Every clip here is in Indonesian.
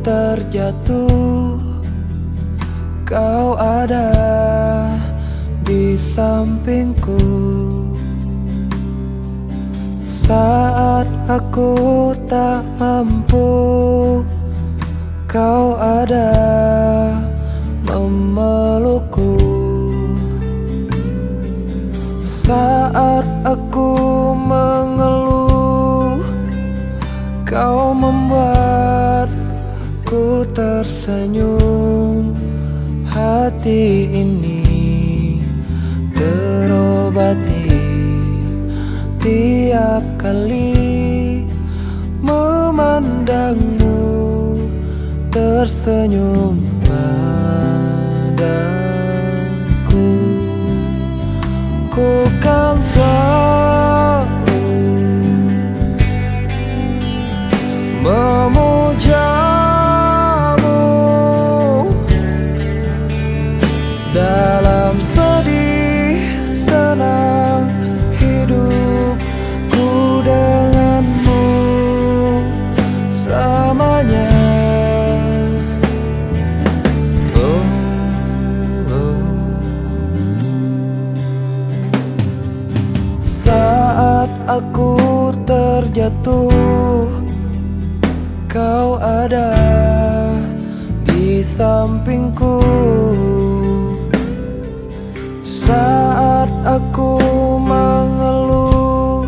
terjatuh Kau ada di sampingku. Saat aku tak mampu Kau ada memelukku. Saat aku mengeluh Kau membuatku tersenyum Hati ini terobati. Tiap kali memandangmu tersenyum padaku Ku kan aku terjatuh. Kau ada di sampingku. Saat aku mengeluh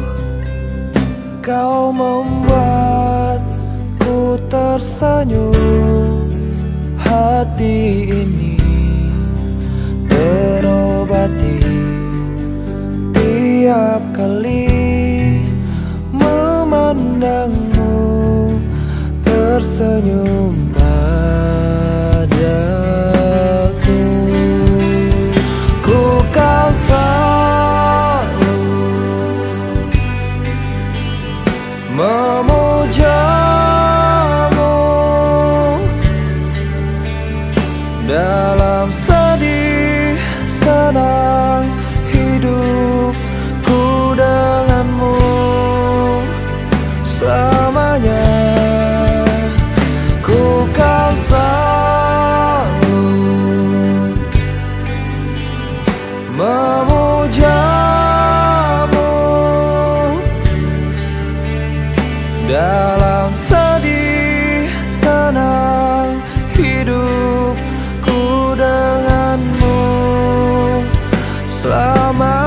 Kau membuatku tersenyum. Hati ini terobati Tiap kali memujamu Dalam sedih senang hidupku denganmu. Selamanya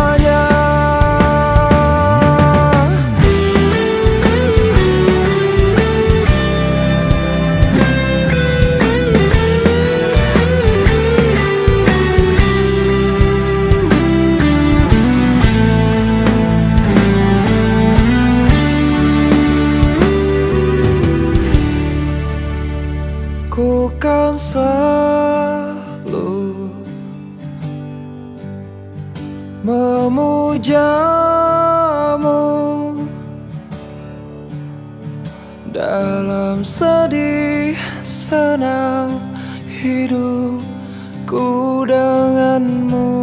memujamu Dalam sedih senang hidupku denganmu.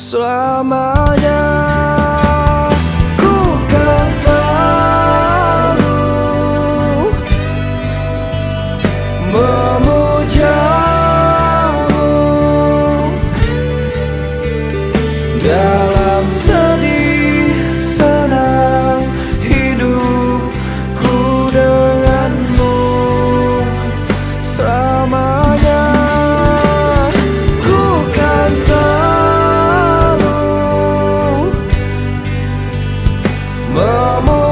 Selamanya Dalam sedih, senang hidupku denganmu. Selamanya ku kan selalu Memuji